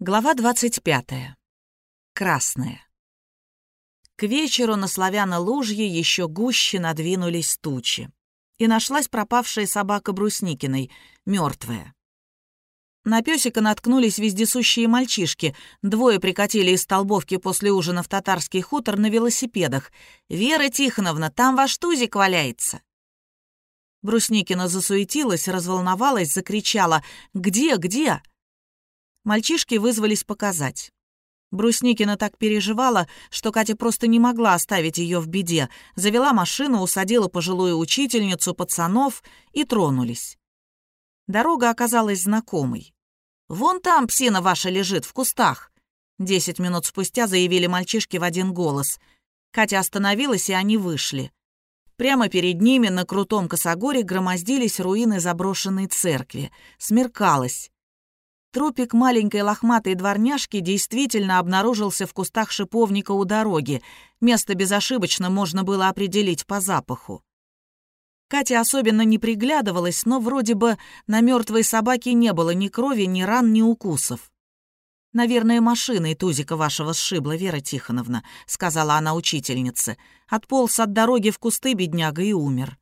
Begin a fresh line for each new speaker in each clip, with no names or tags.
Глава 25. Красная. К вечеру на славяно-лужье еще гуще надвинулись тучи. И нашлась пропавшая собака Брусникиной, мертвая. На песика наткнулись вездесущие мальчишки. Двое прикатили из Столбовки после ужина в татарский хутор на велосипедах. «Вера Тихоновна, там ваш тузик валяется!» Брусникина засуетилась, разволновалась, закричала «Где, где?». Мальчишки вызвались показать. Брусникина так переживала, что Катя просто не могла оставить ее в беде. Завела машину, усадила пожилую учительницу, пацанов и тронулись. Дорога оказалась знакомой. «Вон там псина ваша лежит, в кустах!» Десять минут спустя заявили мальчишки в один голос. Катя остановилась, и они вышли. Прямо перед ними на крутом косогоре громоздились руины заброшенной церкви. Смеркалось. Трупик маленькой лохматой дворняжки действительно обнаружился в кустах шиповника у дороги. Место безошибочно можно было определить по запаху. Катя особенно не приглядывалась, но вроде бы на мертвой собаке не было ни крови, ни ран, ни укусов. «Наверное, машиной Тузика вашего сшибла, Вера Тихоновна», — сказала она учительнице. Отполз от дороги в кусты бедняга и умер.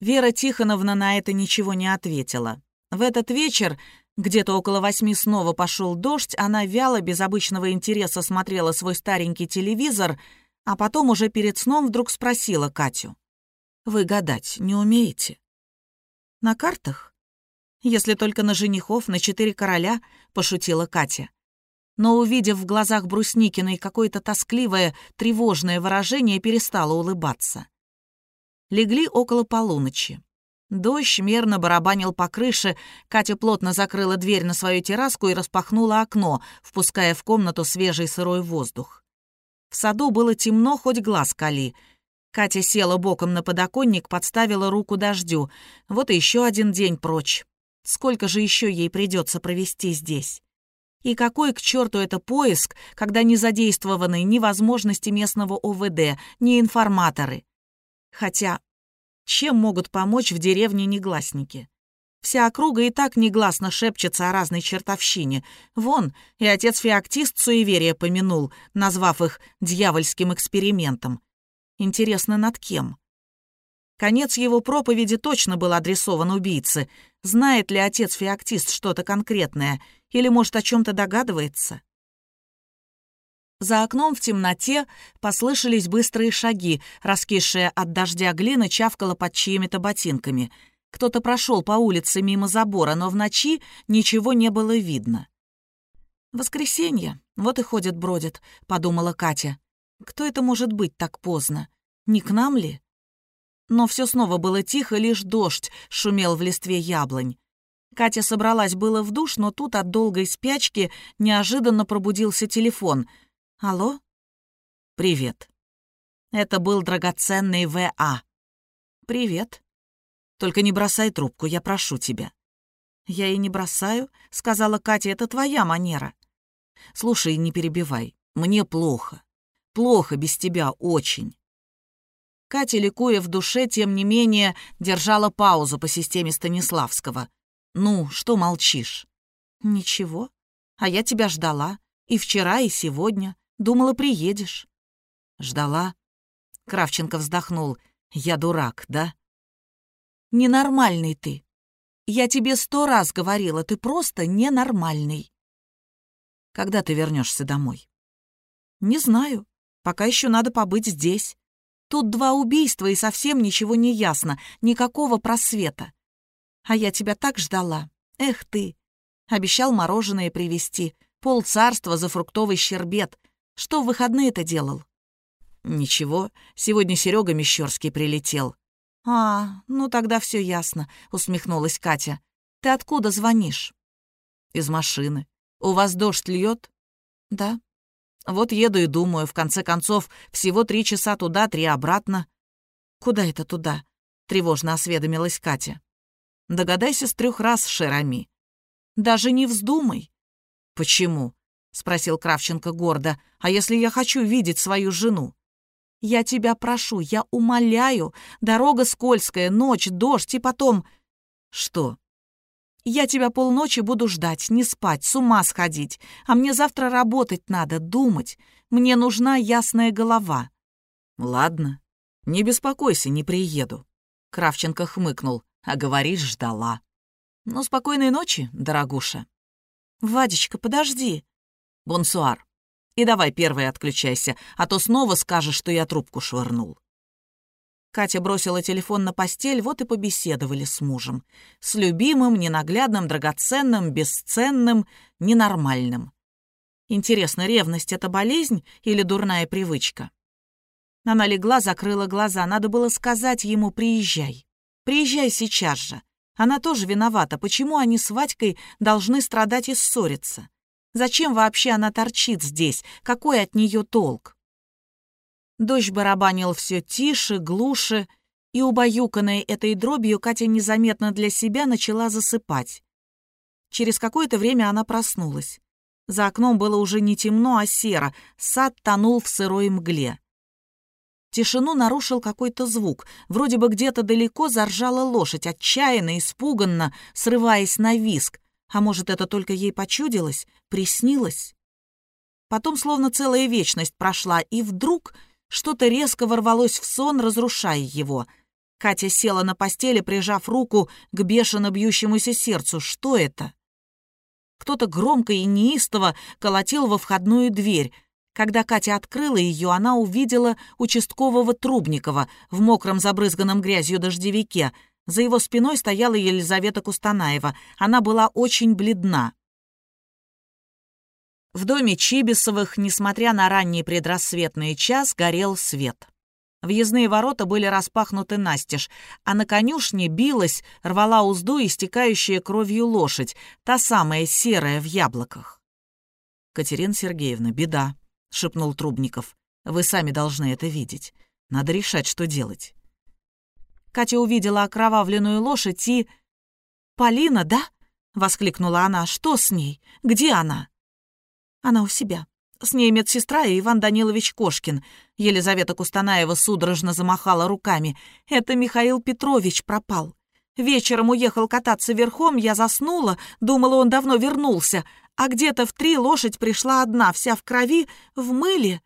Вера Тихоновна на это ничего не ответила. В этот вечер где-то около восьми снова пошел дождь, она вяло, без обычного интереса смотрела свой старенький телевизор, а потом уже перед сном вдруг спросила Катю. «Вы гадать не умеете?» «На картах?» «Если только на женихов, на четыре короля», — пошутила Катя. Но, увидев в глазах Брусникиной какое-то тоскливое, тревожное выражение, перестала улыбаться. Легли около полуночи. Дождь мерно барабанил по крыше, Катя плотно закрыла дверь на свою терраску и распахнула окно, впуская в комнату свежий сырой воздух. В саду было темно, хоть глаз кали. Катя села боком на подоконник, подставила руку дождю. Вот и еще один день прочь. Сколько же еще ей придется провести здесь? И какой к черту это поиск, когда не задействованы ни возможности местного ОВД, ни информаторы? Хотя чем могут помочь в деревне негласники? Вся округа и так негласно шепчется о разной чертовщине. Вон, и отец Феоктист суеверие помянул, назвав их дьявольским экспериментом. Интересно, над кем? Конец его проповеди точно был адресован убийце. Знает ли отец Феоктист что-то конкретное? Или, может, о чем-то догадывается? За окном в темноте послышались быстрые шаги, раскисшая от дождя глина чавкала под чьими-то ботинками. Кто-то прошел по улице мимо забора, но в ночи ничего не было видно. «Воскресенье, вот и ходит-бродит», — подумала Катя. «Кто это может быть так поздно? Не к нам ли?» Но все снова было тихо, лишь дождь шумел в листве яблонь. Катя собралась было в душ, но тут от долгой спячки неожиданно пробудился телефон — «Алло?» «Привет». Это был драгоценный В.А. «Привет». «Только не бросай трубку, я прошу тебя». «Я и не бросаю», — сказала Катя, — «это твоя манера». «Слушай, не перебивай, мне плохо. Плохо без тебя, очень». Катя, ликуя в душе, тем не менее, держала паузу по системе Станиславского. «Ну, что молчишь?» «Ничего. А я тебя ждала. И вчера, и сегодня. Думала, приедешь». «Ждала?» Кравченко вздохнул. «Я дурак, да?» «Ненормальный ты. Я тебе сто раз говорила, ты просто ненормальный». «Когда ты вернешься домой?» «Не знаю. Пока еще надо побыть здесь. Тут два убийства, и совсем ничего не ясно, никакого просвета. А я тебя так ждала. Эх ты! Обещал мороженое привезти, полцарства за фруктовый щербет. Что в выходные-то делал?» «Ничего, сегодня Серега Мещерский прилетел». «А, ну тогда все ясно», — усмехнулась Катя. «Ты откуда звонишь?» «Из машины. У вас дождь льет?» «Да». «Вот еду и думаю, в конце концов, всего три часа туда, три обратно». «Куда это туда?» — тревожно осведомилась Катя. «Догадайся с трех раз, Шерами». «Даже не вздумай». «Почему?» — спросил Кравченко гордо. «А если я хочу видеть свою жену?» «Я тебя прошу, я умоляю. Дорога скользкая, ночь, дождь и потом...» «Что?» Я тебя полночи буду ждать, не спать, с ума сходить. А мне завтра работать надо, думать. Мне нужна ясная голова».
«Ладно, не беспокойся, не приеду». Кравченко хмыкнул, а говоришь, ждала. «Ну, спокойной ночи, дорогуша».
«Вадечка, подожди».
«Бонсуар. И давай первой отключайся, а то снова скажешь, что я трубку швырнул».
Катя бросила телефон на постель, вот и побеседовали с мужем. С любимым, ненаглядным, драгоценным, бесценным, ненормальным. Интересно, ревность — это болезнь или дурная привычка? Она легла, закрыла глаза. Надо было сказать ему «приезжай». «Приезжай сейчас же». Она тоже виновата. Почему они с Вадькой должны страдать и ссориться? Зачем вообще она торчит здесь? Какой от нее толк? Дождь барабанил все тише, глуше, и, убаюканная этой дробью, Катя незаметно для себя начала засыпать. Через какое-то время она проснулась. За окном было уже не темно, а серо, сад тонул в сырой мгле. Тишину нарушил какой-то звук. Вроде бы где-то далеко заржала лошадь, отчаянно, испуганно, срываясь на виск. А может, это только ей почудилось, приснилось? Потом словно целая вечность прошла, и вдруг что-то резко ворвалось в сон, разрушая его. Катя села на постели, прижав руку к бешено бьющемуся сердцу. Что это? Кто-то громко и неистово колотил во входную дверь. Когда Катя открыла ее, она увидела участкового Трубникова в мокром забрызганном грязью дождевике. За его спиной стояла Елизавета Кустанаева. Она была очень бледна. В доме Чибисовых, несмотря на ранний предрассветный час, горел свет. Въездные ворота были распахнуты настежь, а на конюшне билась, рвала узду истекающая кровью лошадь, та самая серая в яблоках.
«Катерина Сергеевна, беда», — шепнул Трубников. «Вы сами должны это видеть. Надо решать, что делать».
Катя увидела окровавленную лошадь и... «Полина, да?» — воскликнула она. «Что с ней? Где она?» Она у себя. С ней медсестра и Иван Данилович Кошкин. Елизавета Кустанаева судорожно замахала руками. Это Михаил Петрович пропал. Вечером уехал кататься верхом, я заснула, думала, он давно вернулся. А где-то в три лошадь пришла одна, вся в крови, в мыле.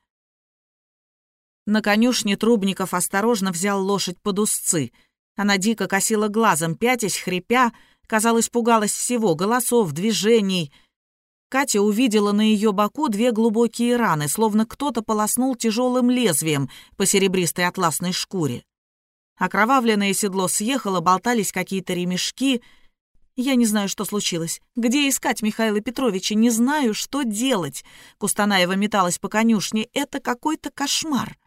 На конюшне Трубников осторожно взял лошадь под узцы. Она дико косила глазом, пятясь, хрипя, казалось, пугалась всего, голосов, движений — Катя увидела на ее боку две глубокие раны, словно кто-то полоснул тяжелым лезвием по серебристой атласной шкуре. Окровавленное седло съехало, болтались какие-то ремешки. Я не знаю, что случилось. Где искать Михаила Петровича? Не знаю, что делать. Кустанаева металась по конюшне. Это какой-то кошмар.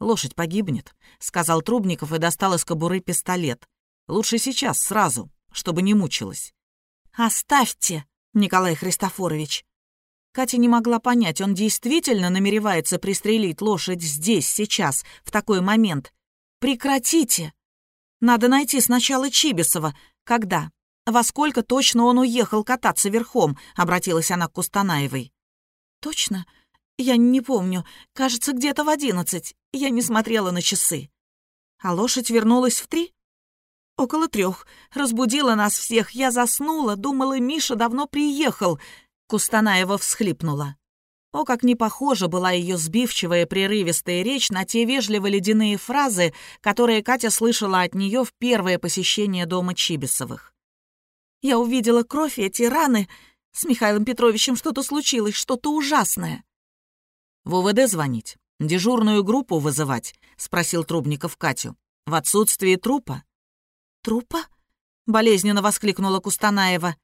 «Лошадь погибнет», — сказал Трубников и достал из кобуры пистолет. «Лучше сейчас, сразу, чтобы не мучилась».
«Оставьте!» Николай Христофорович. Катя не могла понять, он действительно намеревается пристрелить лошадь здесь, сейчас, в такой момент. Прекратите! Надо найти сначала Чибисова. Когда? Во сколько точно он уехал кататься верхом? Обратилась она к Кустанаевой. Точно? Я не помню. Кажется, где-то в одиннадцать. Я не смотрела на часы. А лошадь вернулась в три? Около трех. Разбудила нас всех. Я заснула, думала, Миша давно приехал. Кустанаева всхлипнула. О, как не похожа была ее сбивчивая прерывистая речь на те вежливо-ледяные фразы, которые Катя слышала от нее в первое посещение дома Чибисовых. «Я увидела кровь и эти раны. С Михаилом Петровичем что-то случилось, что-то ужасное».
«В УВД звонить? Дежурную группу вызывать?» — спросил Трубников Катю. «В отсутствие трупа?»
«Трупа?» — болезненно воскликнула Кустанаева.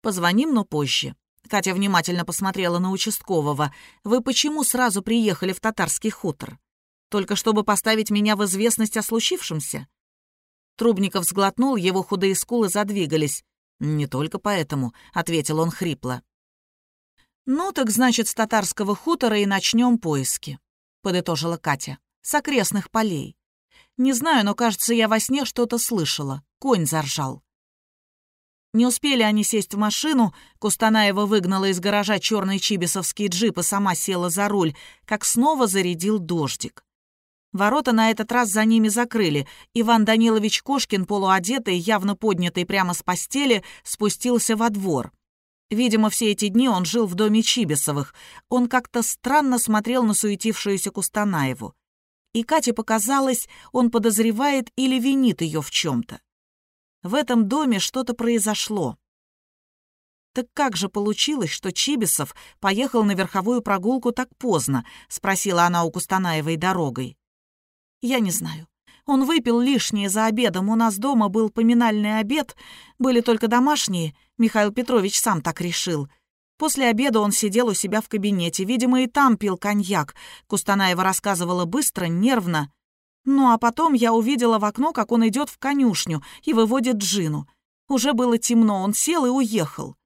«Позвоним, но позже». Катя внимательно посмотрела на участкового. «Вы почему сразу приехали в татарский хутор? Только чтобы поставить меня в известность о случившемся?» Трубников сглотнул, его худые скулы задвигались. «Не только поэтому», — ответил он хрипло. «Ну, так значит, с татарского хутора и начнем поиски», — подытожила Катя. «С окрестных полей. Не знаю, но, кажется, я во сне что-то слышала. Конь заржал. Не успели они сесть в машину, Кустанаева выгнала из гаража черный чибисовский джип и сама села за руль, как снова зарядил дождик. Ворота на этот раз за ними закрыли. Иван Данилович Кошкин, полуодетый, явно поднятый прямо с постели, спустился во двор. Видимо, все эти дни он жил в доме Чибисовых. Он как-то странно смотрел на суетившуюся Кустанаеву. И Кате показалось, он подозревает или винит ее в чем-то. В этом доме что-то произошло. «Так как же получилось, что Чибисов поехал на верховую прогулку так поздно?» — спросила она у Кустанаевой дорогой. «Я не знаю. Он выпил лишнее за обедом. У нас дома был поминальный обед. Были только домашние. Михаил Петрович сам так решил. После обеда он сидел у себя в кабинете. Видимо, и там пил коньяк. Кустанаева рассказывала быстро, нервно. Ну а потом я увидела в окно, как он идет в конюшню и выводит Джину. Уже было темно, он сел и уехал.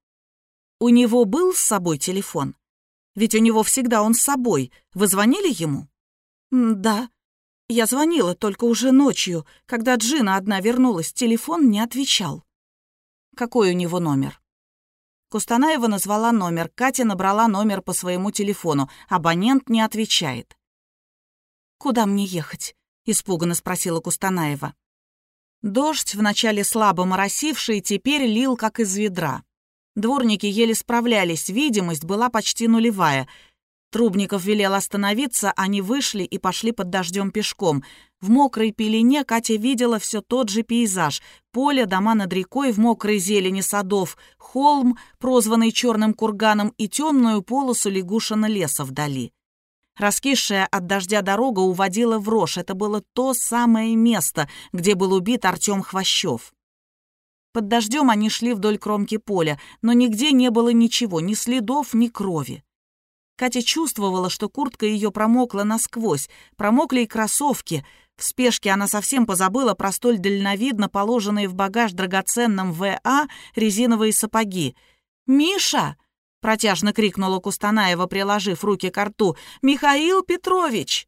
У него был с собой телефон? Ведь у него всегда он с собой. Вы звонили ему? Да. Я звонила только уже ночью. Когда Джина одна вернулась, телефон не отвечал. Какой у него номер? Кустанаева назвала номер, Катя набрала номер по своему телефону. Абонент не отвечает. «Куда мне ехать?» — испуганно спросила Кустанаева. Дождь, вначале слабо моросивший, теперь лил как из ведра. Дворники еле справлялись, видимость была почти нулевая. Трубников велел остановиться, они вышли и пошли под дождем пешком. В мокрой пелене Катя видела все тот же пейзаж. Поле, дома над рекой в мокрой зелени садов, холм, прозванный черным курганом, и темную полосу лягушина леса вдали. Раскисшая от дождя дорога уводила в рожь. Это было то самое место, где был убит Артем Хвощев. Под дождем они шли вдоль кромки поля, но нигде не было ничего, ни следов, ни крови. Катя чувствовала, что куртка ее промокла насквозь, промокли и кроссовки. В спешке она совсем позабыла про столь дальновидно положенные в багаж драгоценным ВА резиновые сапоги. «Миша!» — протяжно крикнула Кустанаева, приложив руки к рту. «Михаил Петрович!»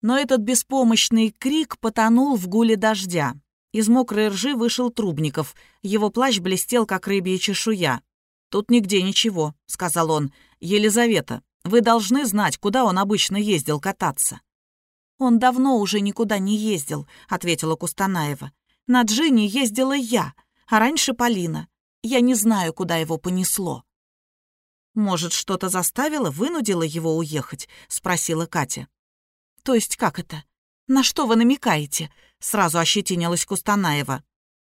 Но этот беспомощный крик потонул в гуле дождя. Из мокрой ржи вышел Трубников. Его плащ блестел, как рыбья чешуя. «Тут нигде ничего», — сказал он. «Елизавета, вы должны знать, куда он обычно ездил кататься». «Он давно уже никуда не ездил», — ответила Кустанаева. «На Джине ездила я, а раньше Полина. Я не знаю, куда его понесло». «Может, что-то заставило, вынудило его уехать?» — спросила Катя. «То есть как это? На что вы намекаете?» Сразу ощетинилась Кустанаева.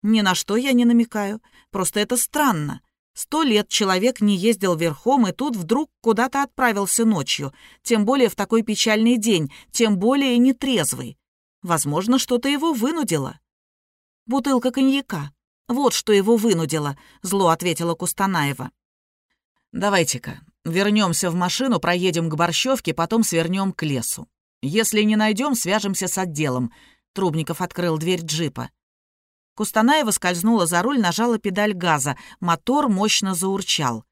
«Ни на что я не намекаю. Просто это странно. Сто лет человек не ездил верхом, и тут вдруг куда-то отправился ночью. Тем более в такой печальный день, тем более нетрезвый. Возможно, что-то его вынудило». «Бутылка коньяка. Вот что его вынудило», — зло ответила Кустанаева. «Давайте-ка, вернемся в машину, проедем к Борщевке, потом свернем к лесу. Если не найдем, свяжемся с отделом. Трубников открыл дверь джипа. Кустанаева скользнула за руль, нажала педаль газа. Мотор мощно заурчал.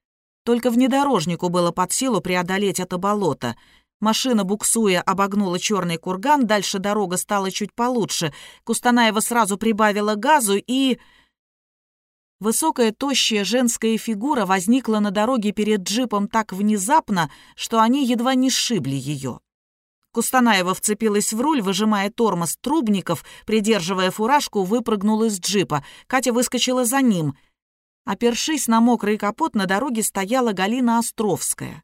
Только внедорожнику было под силу преодолеть это болото. Машина, буксуя, обогнула черный курган, дальше дорога стала чуть получше. Кустанаева сразу прибавила газу и... Высокая, тощая женская фигура возникла на дороге перед джипом так внезапно, что они едва не сшибли ее. Кустанаева вцепилась в руль, выжимая тормоз. Трубников, придерживая фуражку, выпрыгнул из джипа. Катя выскочила за ним. Опершись на мокрый капот, на дороге стояла Галина Островская.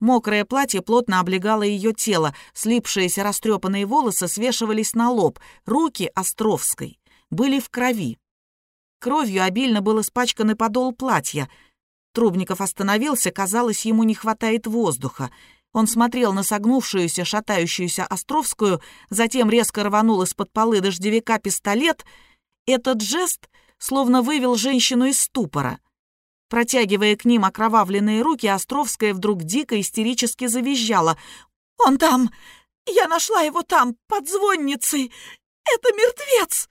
Мокрое платье плотно облегало ее тело, слипшиеся растрепанные волосы свешивались на лоб, руки Островской были в крови. Кровью обильно был испачкан подол платья. Трубников остановился, казалось, ему не хватает воздуха. Он смотрел на согнувшуюся, шатающуюся Островскую, затем резко рванул из-под полы дождевика пистолет. Этот жест словно вывел женщину из ступора. Протягивая к ним окровавленные руки, Островская вдруг дико истерически завизжала. «Он там! Я нашла его там, под звонницей! Это мертвец!»